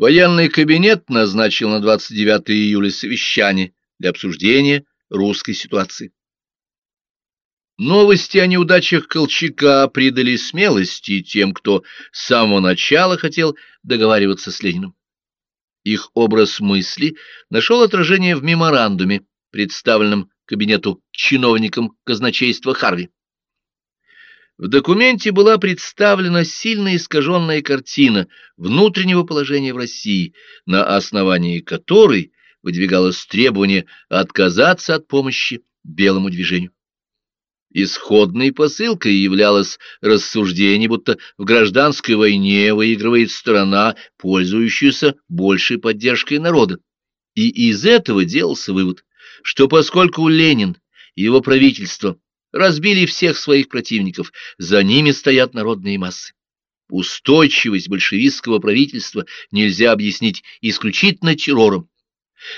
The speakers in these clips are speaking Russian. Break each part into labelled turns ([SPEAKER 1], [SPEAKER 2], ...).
[SPEAKER 1] Военный кабинет назначил на 29 июля совещание для обсуждения русской ситуации. Новости о неудачах Колчака придали смелости тем, кто с самого начала хотел договариваться с Лениным. Их образ мысли нашел отражение в меморандуме, представленном кабинету чиновникам казначейства Харви. В документе была представлена сильно искаженная картина внутреннего положения в России, на основании которой выдвигалось требование отказаться от помощи белому движению. Исходной посылкой являлось рассуждение, будто в гражданской войне выигрывает сторона, пользующаяся большей поддержкой народа. И из этого делался вывод, что поскольку Ленин и его правительство разбили всех своих противников, за ними стоят народные массы. Устойчивость большевистского правительства нельзя объяснить исключительно террором,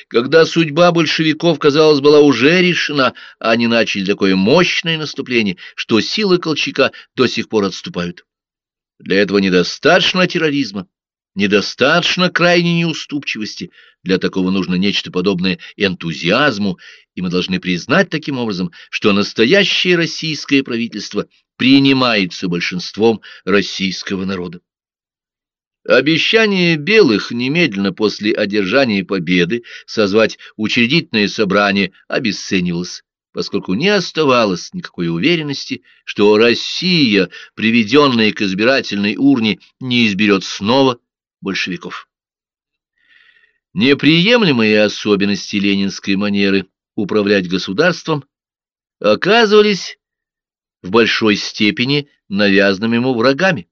[SPEAKER 1] когда судьба большевиков, казалось, была уже решена, они начали такое мощное наступление, что силы Колчака до сих пор отступают. Для этого недостаточно терроризма, недостаточно крайней неуступчивости. Для такого нужно нечто подобное энтузиазму, и мы должны признать таким образом, что настоящее российское правительство принимается большинством российского народа. Обещание белых немедленно после одержания победы созвать учредительное собрание обесценивалось, поскольку не оставалось никакой уверенности, что Россия, приведенная к избирательной урне, не изберет снова большевиков. Неприемлемые особенности ленинской манеры управлять государством оказывались в большой степени навязанными ему врагами.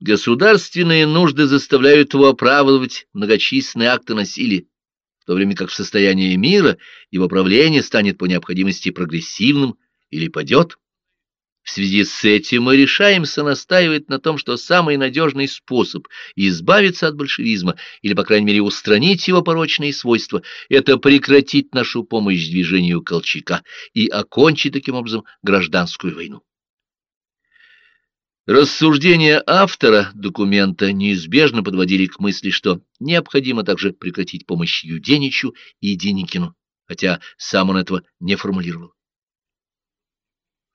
[SPEAKER 1] Государственные нужды заставляют его оправдывать многочисленные акты насилия, в то время как в состоянии мира его правление станет по необходимости прогрессивным или падет. В связи с этим мы решаемся настаивать на том, что самый надежный способ избавиться от большевизма или, по крайней мере, устранить его порочные свойства, это прекратить нашу помощь движению Колчака и окончить таким образом гражданскую войну. Рассуждения автора документа неизбежно подводили к мысли, что необходимо также прекратить помощь Юденичу и Деникину, хотя сам он этого не формулировал.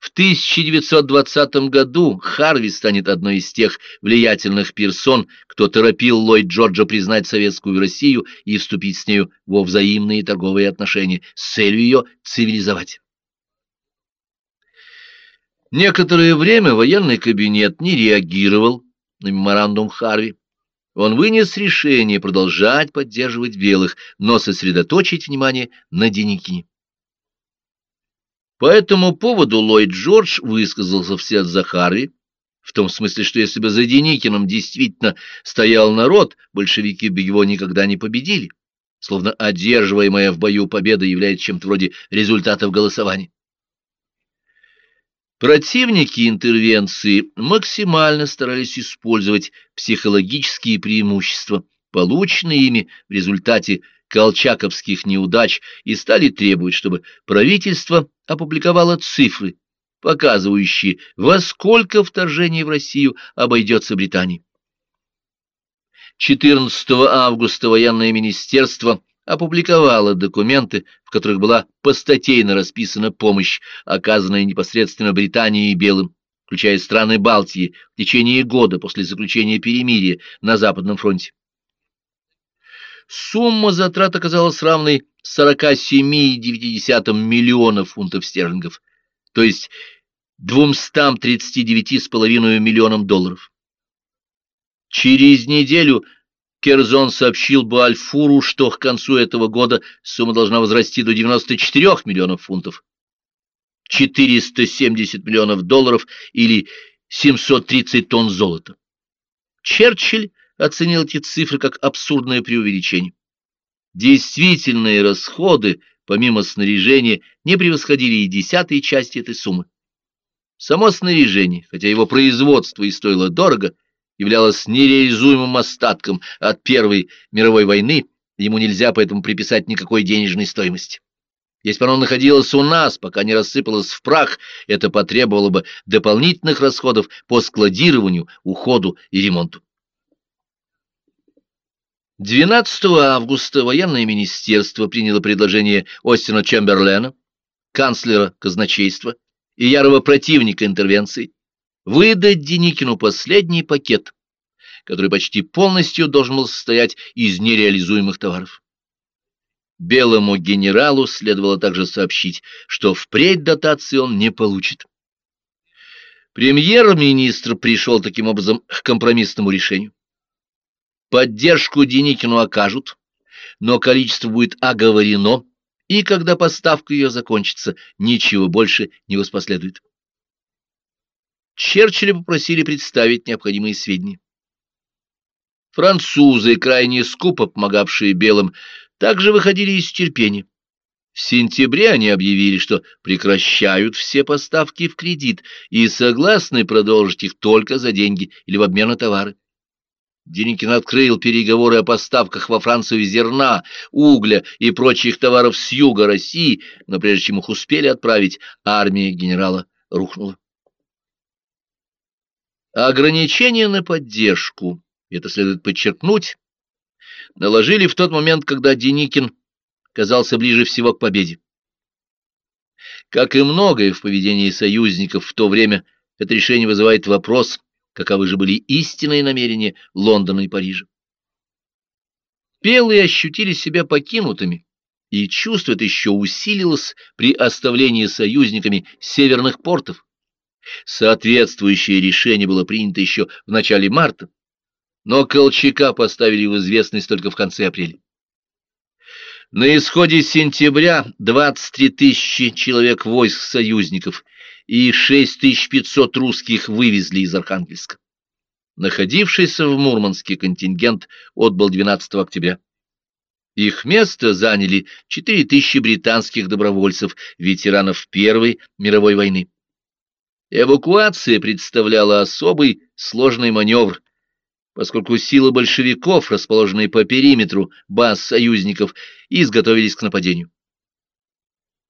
[SPEAKER 1] В 1920 году Харви станет одной из тех влиятельных персон, кто торопил Ллойд Джорджа признать советскую Россию и вступить с нею во взаимные торговые отношения с целью ее цивилизовать. Некоторое время военный кабинет не реагировал на меморандум Харви. Он вынес решение продолжать поддерживать белых, но сосредоточить внимание на Деникине. По этому поводу Ллойд Джордж высказался вслед за Харви, в том смысле, что если бы за Деникиным действительно стоял народ, большевики бы его никогда не победили, словно одерживаемая в бою победа является чем-то вроде результатов голосования. Противники интервенции максимально старались использовать психологические преимущества, полученные ими в результате колчаковских неудач, и стали требовать, чтобы правительство опубликовало цифры, показывающие, во сколько вторжение в Россию обойдется Британии. 14 августа военное министерство опубликовала документы, в которых была постатейно расписана помощь, оказанная непосредственно Британии и белым, включая страны Балтии, в течение года после заключения перемирия на Западном фронте. Сумма затрат оказалась равной 47,9 миллионов фунтов стерлингов, то есть 239,5 миллионам долларов. Через неделю Керзон сообщил Бальфуру, что к концу этого года сумма должна возрасти до 94 миллионов фунтов, 470 миллионов долларов или 730 тонн золота. Черчилль оценил эти цифры как абсурдное преувеличение. Действительные расходы, помимо снаряжения, не превосходили и десятой части этой суммы. Само снаряжение, хотя его производство и стоило дорого, являлось нереализуемым остатком от Первой мировой войны, ему нельзя поэтому приписать никакой денежной стоимости. Если бы оно находилось у нас, пока не рассыпалось в прах, это потребовало бы дополнительных расходов по складированию, уходу и ремонту. 12 августа военное министерство приняло предложение Остина Чемберлена, канцлера казначейства и ярого противника интервенции, выдать Деникину последний пакет, который почти полностью должен был состоять из нереализуемых товаров. Белому генералу следовало также сообщить, что впредь дотации он не получит. Премьер-министр пришел таким образом к компромиссному решению. Поддержку Деникину окажут, но количество будет оговорено, и когда поставка ее закончится, ничего больше не воспоследует. Черчилля попросили представить необходимые сведения. Французы, крайне скупо помогавшие белым, также выходили из терпения. В сентябре они объявили, что прекращают все поставки в кредит и согласны продолжить их только за деньги или в обмен на товары. Деникин открыл переговоры о поставках во Францию зерна, угля и прочих товаров с юга России, но прежде чем их успели отправить, армия генерала рухнула. Ограничения на поддержку, это следует подчеркнуть, наложили в тот момент, когда Деникин казался ближе всего к победе. Как и многое в поведении союзников в то время, это решение вызывает вопрос, каковы же были истинные намерения Лондона и Парижа. Белые ощутили себя покинутыми, и чувство это еще усилилось при оставлении союзниками северных портов. Соответствующее решение было принято еще в начале марта, но Колчака поставили в известность только в конце апреля. На исходе сентября 23 тысячи человек войск союзников и 6500 русских вывезли из Архангельска. Находившийся в Мурманске контингент отбыл 12 октября. Их место заняли 4000 британских добровольцев, ветеранов Первой мировой войны. Эвакуация представляла особый сложный маневр, поскольку силы большевиков, расположенные по периметру баз союзников, изготовились к нападению.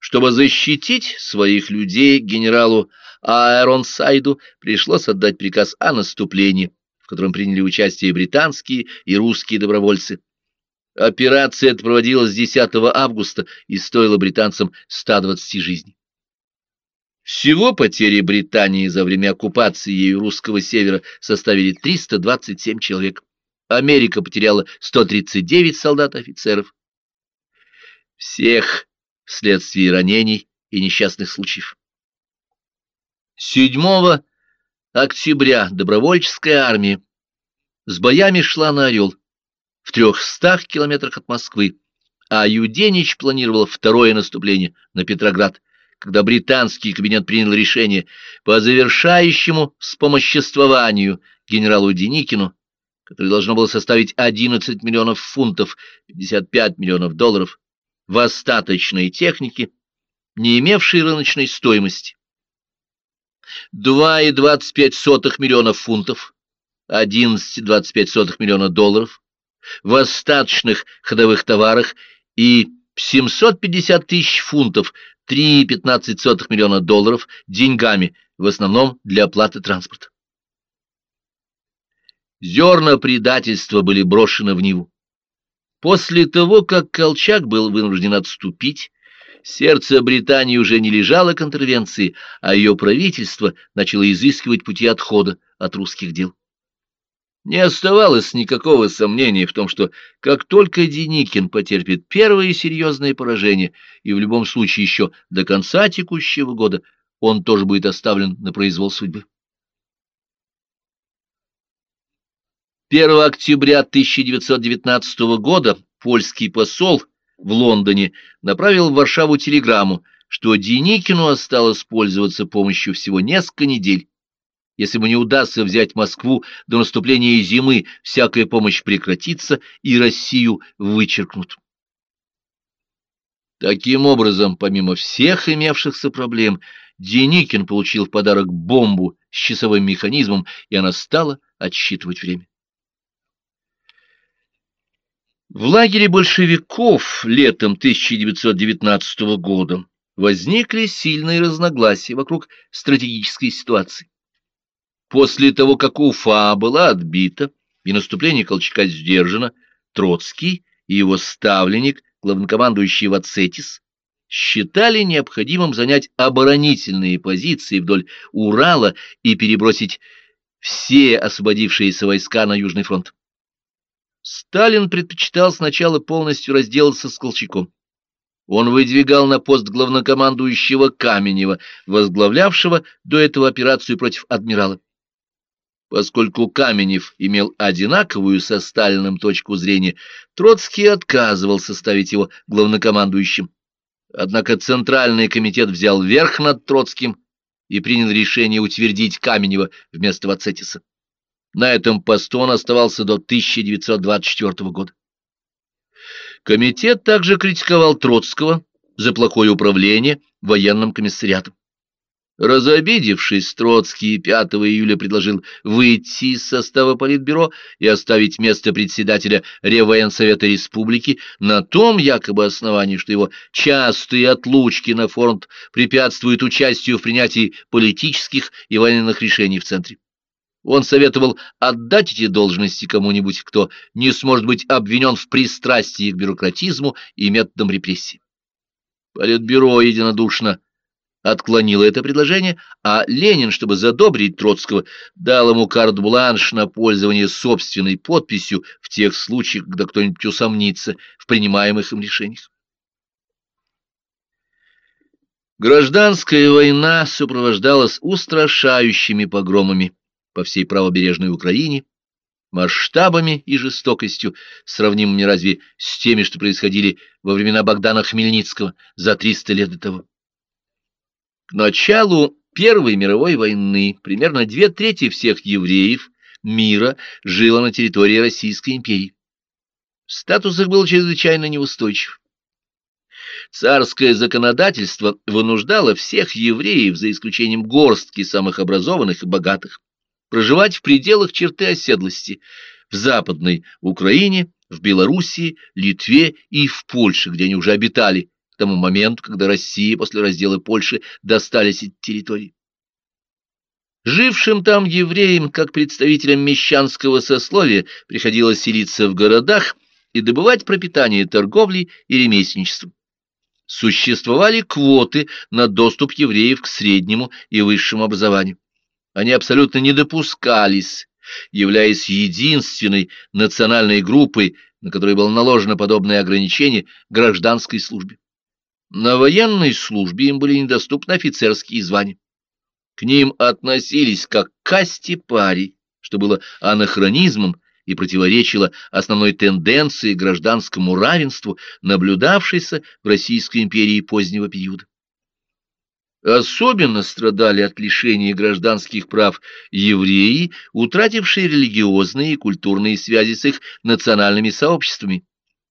[SPEAKER 1] Чтобы защитить своих людей, генералу Аэронсайду пришлось отдать приказ о наступлении, в котором приняли участие британские и русские добровольцы. Операция эта проводилась 10 августа и стоила британцам 120 жизней. Всего потери Британии за время оккупации ею русского севера составили 327 человек. Америка потеряла 139 солдат и офицеров. Всех вследствие ранений и несчастных случаев. 7 октября добровольческая армия с боями шла на Орел в трехстах километрах от Москвы, а Юденич планировал второе наступление на Петроград, когда британский кабинет принял решение по завершающему вспомоществованию генералу Деникину, которое должно было составить 11 миллионов фунтов, 55 миллионов долларов, в остаточной технике, не имевшей рыночной стоимости. 2,25 миллионов фунтов, 11,25 миллиона долларов, в остаточных ходовых товарах и 750 тысяч фунтов, 3,15 миллиона долларов деньгами, в основном для оплаты транспорта. Зерна предательства были брошены в Ниву. После того, как Колчак был вынужден отступить, сердце Британии уже не лежало к интервенции, а ее правительство начало изыскивать пути отхода от русских дел. Не оставалось никакого сомнения в том, что как только Деникин потерпит первое серьезное поражение, и в любом случае еще до конца текущего года, он тоже будет оставлен на произвол судьбы. 1 октября 1919 года польский посол в Лондоне направил в Варшаву телеграмму, что Деникину осталось пользоваться помощью всего несколько недель. Если ему не удастся взять Москву до наступления зимы, всякая помощь прекратится и Россию вычеркнут. Таким образом, помимо всех имевшихся проблем, Деникин получил в подарок бомбу с часовым механизмом, и она стала отсчитывать время. В лагере большевиков летом 1919 года возникли сильные разногласия вокруг стратегической ситуации. После того, как Уфа была отбита и наступление Колчака сдержано, Троцкий и его ставленник, главнокомандующий Вацетис, считали необходимым занять оборонительные позиции вдоль Урала и перебросить все освободившиеся войска на Южный фронт. Сталин предпочитал сначала полностью разделаться с Колчаком. Он выдвигал на пост главнокомандующего Каменева, возглавлявшего до этого операцию против адмирала. Поскольку Каменев имел одинаковую со Сталиным точку зрения, Троцкий отказывался ставить его главнокомандующим. Однако Центральный комитет взял верх над Троцким и принял решение утвердить Каменева вместо Вацетиса. На этом посту он оставался до 1924 года. Комитет также критиковал Троцкого за плохое управление военным комиссариатом. Разобидевшись, Троцкий 5 июля предложил выйти из состава Политбюро и оставить место председателя Реввоенсовета Республики на том якобы основании, что его частые отлучки на фронт препятствуют участию в принятии политических и военных решений в Центре. Он советовал отдать эти должности кому-нибудь, кто не сможет быть обвинен в пристрастии к бюрократизму и методам репрессий. Политбюро единодушно отклонило это предложение, а Ленин, чтобы задобрить Троцкого, дал ему карт-бланш на пользование собственной подписью в тех случаях, когда кто-нибудь усомнится в принимаемых им решениях. Гражданская война сопровождалась устрашающими погромами по всей правобережной Украине, масштабами и жестокостью, сравнимыми разве с теми, что происходили во времена Богдана Хмельницкого за 300 лет до того. К началу Первой мировой войны примерно две трети всех евреев мира жило на территории Российской империи. Статус их был чрезвычайно неустойчив. Царское законодательство вынуждало всех евреев, за исключением горстки самых образованных и богатых, проживать в пределах черты оседлости в Западной Украине, в Белоруссии, Литве и в Польше, где они уже обитали к тому моменту, когда Россия после раздела Польши достались эти территории. Жившим там евреям, как представителям мещанского сословия, приходилось селиться в городах и добывать пропитание торговлей и ремесленничеством. Существовали квоты на доступ евреев к среднему и высшему образованию они абсолютно не допускались, являясь единственной национальной группой, на которой было наложено подобное ограничение гражданской службе. На военной службе им были недоступны офицерские звания. К ним относились как к касте пари, что было анахронизмом и противоречило основной тенденции гражданскому равенству, наблюдавшейся в Российской империи позднего периода. Особенно страдали от лишения гражданских прав евреи, утратившие религиозные и культурные связи с их национальными сообществами,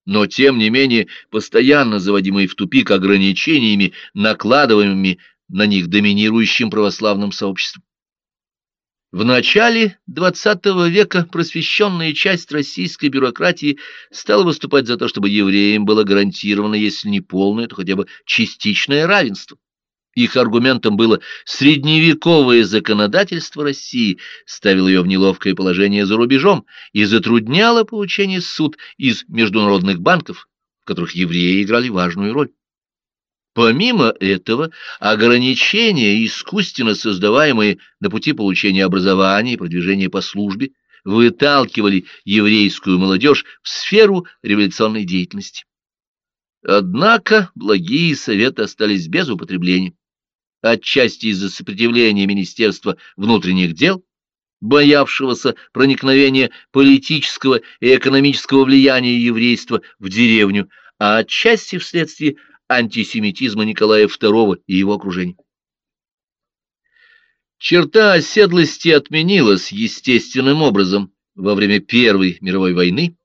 [SPEAKER 1] но тем не менее постоянно заводимые в тупик ограничениями, накладываемыми на них доминирующим православным сообществом. В начале XX века просвещенная часть российской бюрократии стала выступать за то, чтобы евреям было гарантировано, если не полное, то хотя бы частичное равенство. Их аргументом было средневековое законодательство России, ставило ее в неловкое положение за рубежом и затрудняло получение суд из международных банков, в которых евреи играли важную роль. Помимо этого, ограничения, искусственно создаваемые на пути получения образования и продвижения по службе, выталкивали еврейскую молодежь в сферу революционной деятельности. Однако благие советы остались без употребления отчасти из-за сопротивления Министерства внутренних дел, боявшегося проникновения политического и экономического влияния еврейства в деревню, а отчасти вследствие антисемитизма Николая II и его окружения. Черта оседлости отменилась естественным образом во время Первой мировой войны,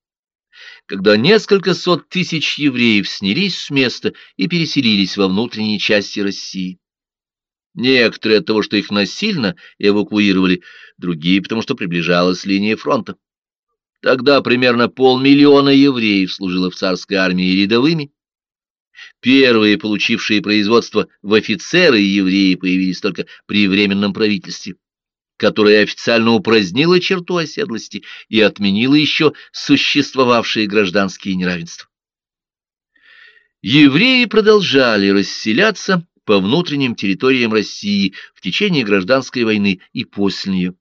[SPEAKER 1] когда несколько сот тысяч евреев снялись с места и переселились во внутренние части России. Некоторые от того, что их насильно эвакуировали, другие, потому что приближалась линия фронта. Тогда примерно полмиллиона евреев служило в царской армии рядовыми. Первые, получившие производство в офицеры евреи, появились только при Временном правительстве. которая официально упразднила черту оседлости и отменила еще существовавшие гражданские неравенства. Евреи продолжали расселяться по внутренним территориям России в течение гражданской войны и после нее.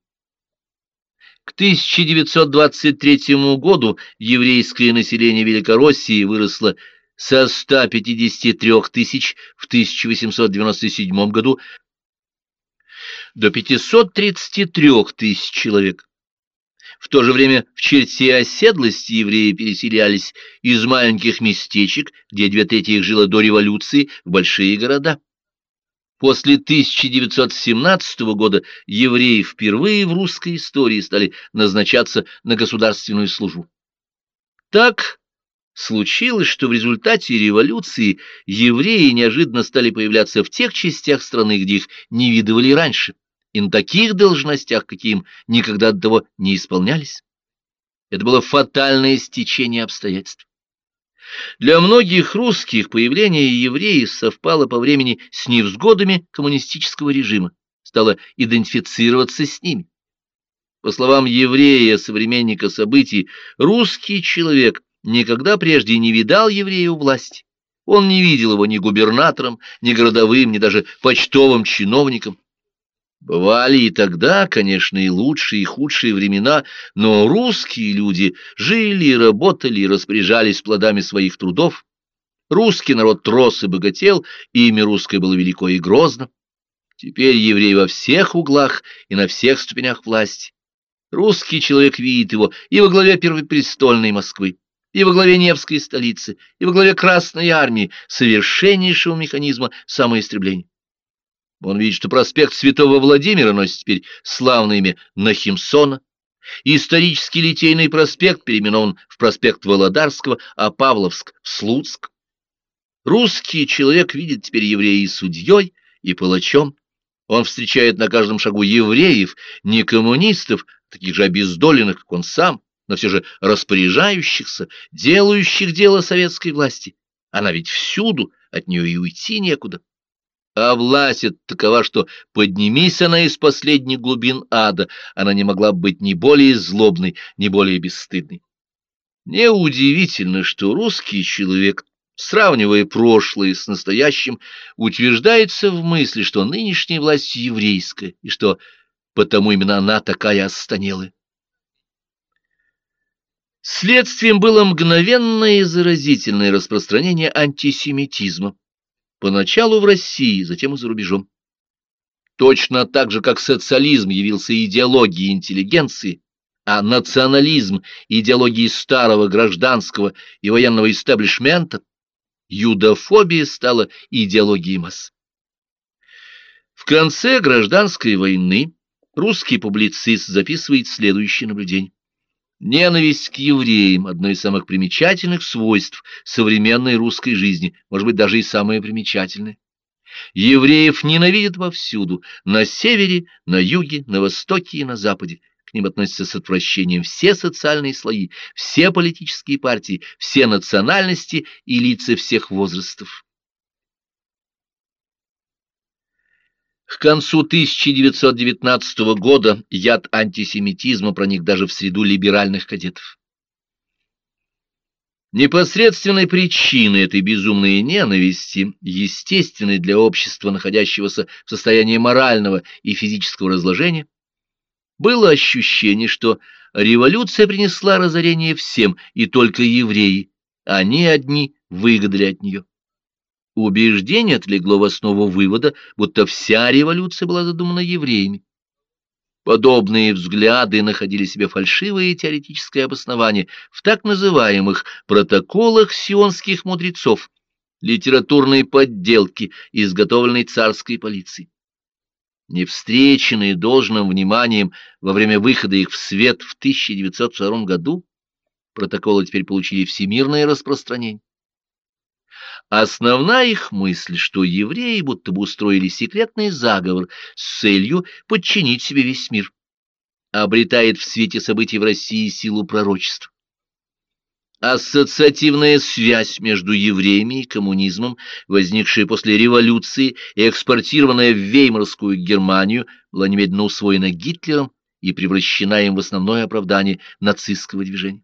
[SPEAKER 1] К 1923 году еврейское население Великороссии выросло со 153 тысяч в 1897 году до 533 тысяч человек. В то же время в черте оседлости евреи переселялись из маленьких местечек, где две трети их жило до революции, в большие города. После 1917 года евреи впервые в русской истории стали назначаться на государственную службу. Так случилось, что в результате революции евреи неожиданно стали появляться в тех частях страны, где их не видывали раньше и на таких должностях, каким никогда до того не исполнялись. Это было фатальное стечение обстоятельств. Для многих русских появление евреев совпало по времени с невзгодами коммунистического режима, стало идентифицироваться с ними. По словам еврея, современника событий, русский человек никогда прежде не видал еврея у власти. Он не видел его ни губернатором, ни городовым, ни даже почтовым чиновником. Бывали и тогда, конечно, и лучшие, и худшие времена, но русские люди жили, работали и распоряжались плодами своих трудов. Русский народ рос и богател, и имя русское было велико и грозно. Теперь еврей во всех углах и на всех ступенях власти. Русский человек видит его и во главе первопрестольной Москвы, и во главе Невской столицы, и во главе Красной армии, совершеннейшего механизма самоистребления. Он видит, что проспект Святого Владимира носит теперь славное имя Нахимсона, исторический Литейный проспект переименован в проспект Володарского, а Павловск — в Слуцк. Русский человек видит теперь еврея и судьей, и палачом. Он встречает на каждом шагу евреев, не коммунистов, таких же обездоленных, как он сам, но все же распоряжающихся, делающих дело советской власти. Она ведь всюду, от нее и уйти некуда а власть такова, что поднимись она из последних глубин ада, она не могла быть ни более злобной, ни более бесстыдной. Неудивительно, что русский человек, сравнивая прошлое с настоящим, утверждается в мысли, что нынешняя власть еврейская, и что потому именно она такая останелая. Следствием было мгновенное и заразительное распространение антисемитизма Поначалу в России, затем и за рубежом. Точно так же, как социализм явился идеологией интеллигенции, а национализм – идеологией старого гражданского и военного истеблишмента, юдофобия стала идеологией масс. В конце гражданской войны русский публицист записывает следующее наблюдение. Ненависть к евреям – одно из самых примечательных свойств современной русской жизни, может быть, даже и самое примечательное. Евреев ненавидят вовсюду, на севере, на юге, на востоке и на западе. К ним относятся с отвращением все социальные слои, все политические партии, все национальности и лица всех возрастов. К концу 1919 года яд антисемитизма проник даже в среду либеральных кадетов. Непосредственной причиной этой безумной ненависти, естественной для общества, находящегося в состоянии морального и физического разложения, было ощущение, что революция принесла разорение всем, и только евреи, они одни выгодали от нее. Убеждение отлегло в основу вывода, будто вся революция была задумана евреями. Подобные взгляды находили себе фальшивое теоретическое обоснование в так называемых протоколах сионских мудрецов, литературной подделки, изготовленной царской полицией. Не встреченные должным вниманием во время выхода их в свет в 1902 году, протоколы теперь получили всемирное распространение. Основная их мысль, что евреи будто бы устроили секретный заговор с целью подчинить себе весь мир, обретает в свете событий в России силу пророчества. Ассоциативная связь между евреями и коммунизмом, возникшая после революции и экспортированная в Веймарскую Германию, была немедленно усвоена Гитлером и превращена им в основное оправдание нацистского движения.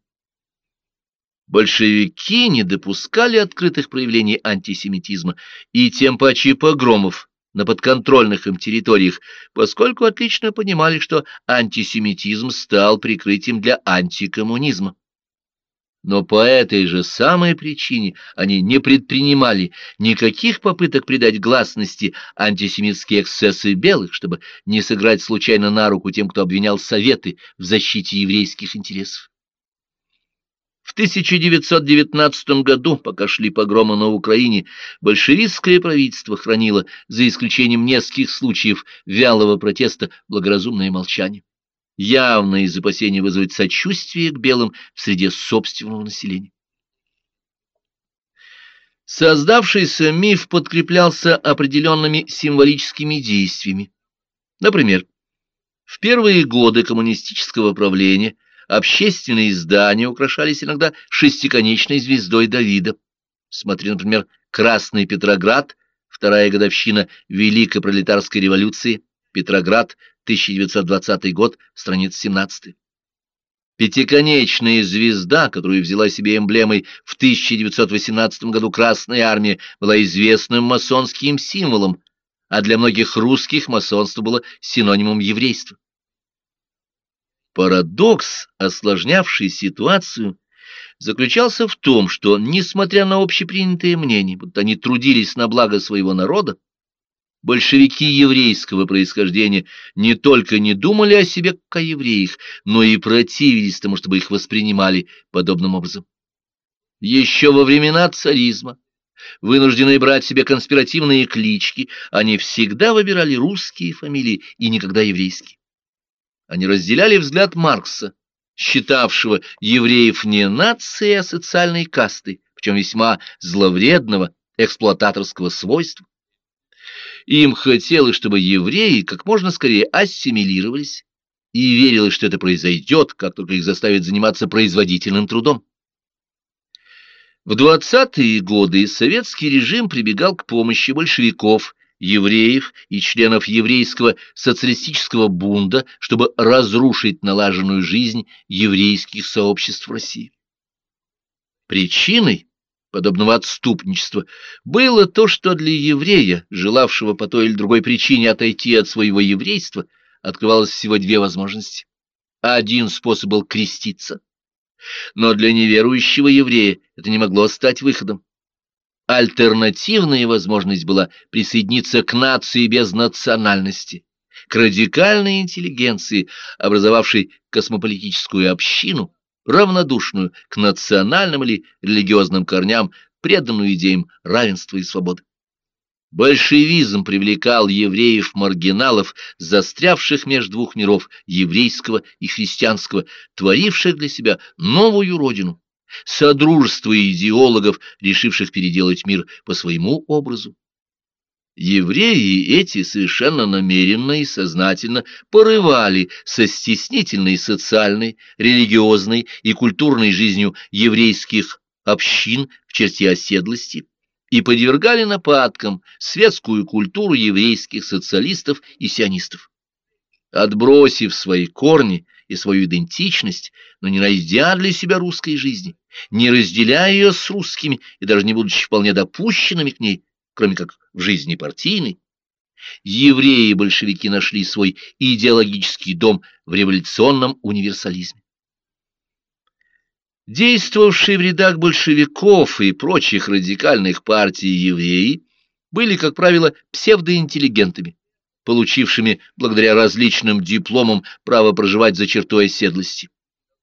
[SPEAKER 1] Большевики не допускали открытых проявлений антисемитизма и тем паче погромов на подконтрольных им территориях, поскольку отлично понимали, что антисемитизм стал прикрытием для антикоммунизма. Но по этой же самой причине они не предпринимали никаких попыток придать гласности антисемитские эксцессы белых, чтобы не сыграть случайно на руку тем, кто обвинял Советы в защите еврейских интересов. В 1919 году, пока шли погромы на Украине, большевистское правительство хранило, за исключением нескольких случаев вялого протеста, благоразумное молчание явно из опасения вызвать сочувствие к белым в среде собственного населения. Создавшийся миф подкреплялся определенными символическими действиями. Например, в первые годы коммунистического правления общественные здания украшались иногда шестиконечной звездой Давида. Смотри, например, Красный Петроград, вторая годовщина Великой пролетарской революции, Петроград, 1920 год, страница 17. Пятиконечная звезда, которую взяла себе эмблемой в 1918 году Красная Армия, была известным масонским символом, а для многих русских масонство было синонимом еврейства. Парадокс, осложнявший ситуацию, заключался в том, что, несмотря на общепринятые мнения, будто они трудились на благо своего народа, большевики еврейского происхождения не только не думали о себе как о евреях, но и противились тому, чтобы их воспринимали подобным образом. Еще во времена царизма, вынужденные брать себе конспиративные клички, они всегда выбирали русские фамилии и никогда еврейские. Они разделяли взгляд Маркса, считавшего евреев не нацией, а социальной кастой, причем весьма зловредного эксплуататорского свойства. Им хотелось, чтобы евреи как можно скорее ассимилировались, и верилось, что это произойдет, как только их заставят заниматься производительным трудом. В 20-е годы советский режим прибегал к помощи большевиков, евреев и членов еврейского социалистического бунда, чтобы разрушить налаженную жизнь еврейских сообществ в России. Причиной подобного отступничества, было то, что для еврея, желавшего по той или другой причине отойти от своего еврейства, открывалось всего две возможности. Один способ был креститься, но для неверующего еврея это не могло стать выходом. Альтернативная возможность была присоединиться к нации без национальности, к радикальной интеллигенции, образовавшей космополитическую общину, равнодушную к национальным или религиозным корням, преданную идеям равенства и свободы. Большевизм привлекал евреев-маргиналов, застрявших между двух миров, еврейского и христианского, творивших для себя новую родину, содружество идеологов, решивших переделать мир по своему образу. Евреи эти совершенно намеренно и сознательно порывали со стеснительной социальной, религиозной и культурной жизнью еврейских общин в черте оседлости и подвергали нападкам светскую культуру еврейских социалистов и сионистов. Отбросив свои корни и свою идентичность, но не найдя для себя русской жизни, не разделяя ее с русскими и даже не будучи вполне допущенными к ней, кроме как в жизни партийной, евреи и большевики нашли свой идеологический дом в революционном универсализме. Действовавшие в рядах большевиков и прочих радикальных партий евреи были, как правило, псевдоинтеллигентами, получившими благодаря различным дипломам право проживать за чертой оседлости.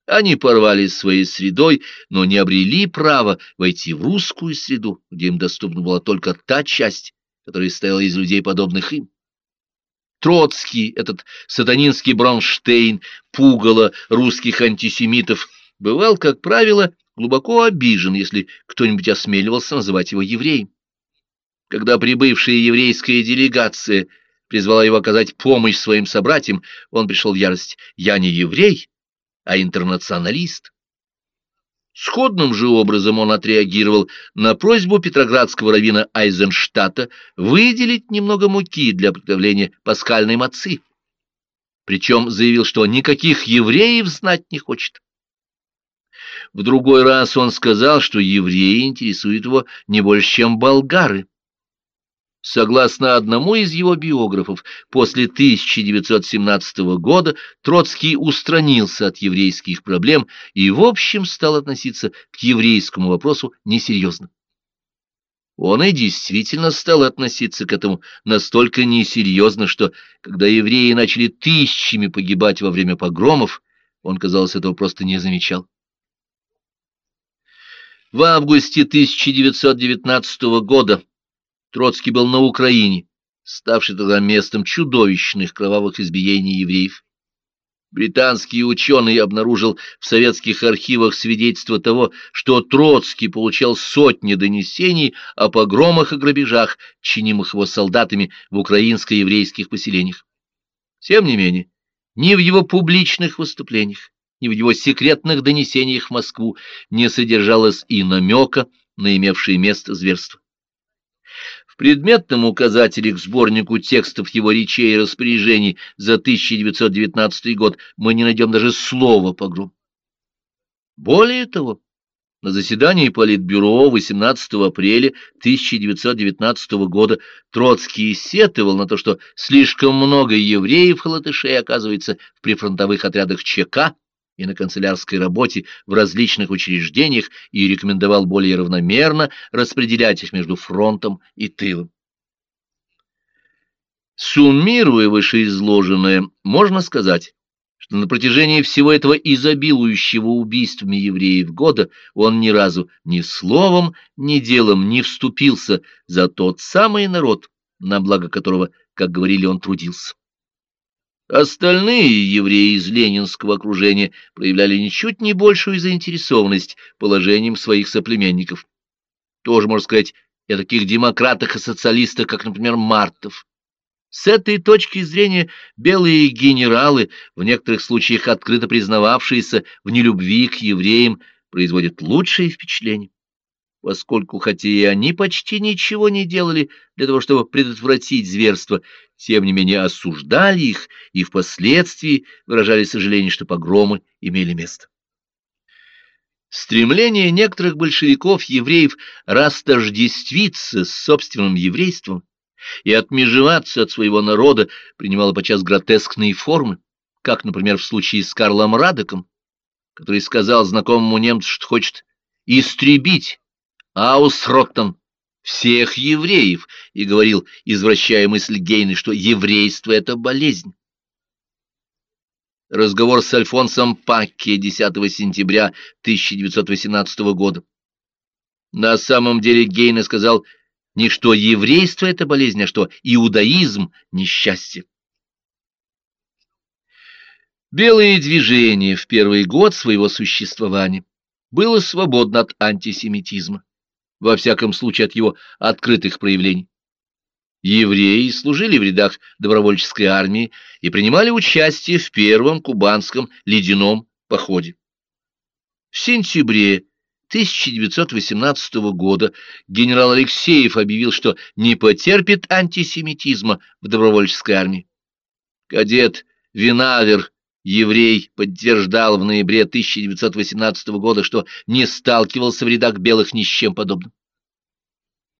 [SPEAKER 1] Они порвали своей средой, но не обрели права войти в русскую среду, где им доступна была только та часть, которая стояла из людей, подобных им. Троцкий, этот сатанинский Бронштейн, пугало русских антисемитов, бывал, как правило, глубоко обижен, если кто-нибудь осмеливался называть его евреем. Когда прибывшая еврейская делегация призвала его оказать помощь своим собратьям, он пришел в ярость. «Я не еврей, а интернационалист. Сходным же образом он отреагировал на просьбу петроградского равина Айзенштата выделить немного муки для приготовления пасхальной мацы, причем заявил, что никаких евреев знать не хочет. В другой раз он сказал, что евреи интересуют его не больше, чем болгары. Согласно одному из его биографов, после 1917 года Троцкий устранился от еврейских проблем и в общем стал относиться к еврейскому вопросу несерьезно. Он и действительно стал относиться к этому настолько несерьезно, что, когда евреи начали тысячами погибать во время погромов, он, казалось, этого просто не замечал. В августе 1919 года Троцкий был на Украине, ставший тогда местом чудовищных кровавых избиений евреев. Британский ученый обнаружил в советских архивах свидетельство того, что Троцкий получал сотни донесений о погромах и грабежах, чинимых его солдатами в украинско-еврейских поселениях. Тем не менее, ни в его публичных выступлениях, ни в его секретных донесениях в Москву не содержалось и намека на имевшее место зверство предметном указателе к сборнику текстов его речей и распоряжений за 1919 год мы не найдем даже слова погром. Более того, на заседании Политбюро 18 апреля 1919 года Троцкий сетовал на то, что слишком много евреев-халатышей оказывается в прифронтовых отрядах ЧК, и на канцелярской работе в различных учреждениях и рекомендовал более равномерно распределять их между фронтом и тылом. Суммируя вышеизложенное, можно сказать, что на протяжении всего этого изобилующего убийствами евреев года он ни разу ни словом, ни делом не вступился за тот самый народ, на благо которого, как говорили, он трудился. Остальные евреи из ленинского окружения проявляли ничуть не большую заинтересованность положением своих соплеменников. Тоже, можно сказать, и о таких демократах и социалистах, как, например, Мартов. С этой точки зрения белые генералы, в некоторых случаях открыто признававшиеся в нелюбви к евреям, производят лучшее впечатление поскольку, хотя и они почти ничего не делали для того, чтобы предотвратить зверство, тем не менее осуждали их и впоследствии выражали сожаление, что погромы имели место. Стремление некоторых большевиков евреев растождествиться с собственным еврейством и отмежеваться от своего народа принимало подчас гротескные формы, как, например, в случае с Карлом Радеком, который сказал знакомому немцу, что хочет истребить Аусроттон всех евреев и говорил, извращая мысль Гейны, что еврейство — это болезнь. Разговор с Альфонсом Пакки 10 сентября 1918 года. На самом деле Гейна сказал не что еврейство — это болезнь, а что иудаизм — несчастье. Белое движение в первый год своего существования было свободно от антисемитизма во всяком случае от его открытых проявлений. Евреи служили в рядах добровольческой армии и принимали участие в первом кубанском ледяном походе. В сентябре 1918 года генерал Алексеев объявил, что не потерпит антисемитизма в добровольческой армии. Кадет Винавер, еврей, подтверждал в ноябре 1918 года, что не сталкивался в рядах белых ни с чем подобным.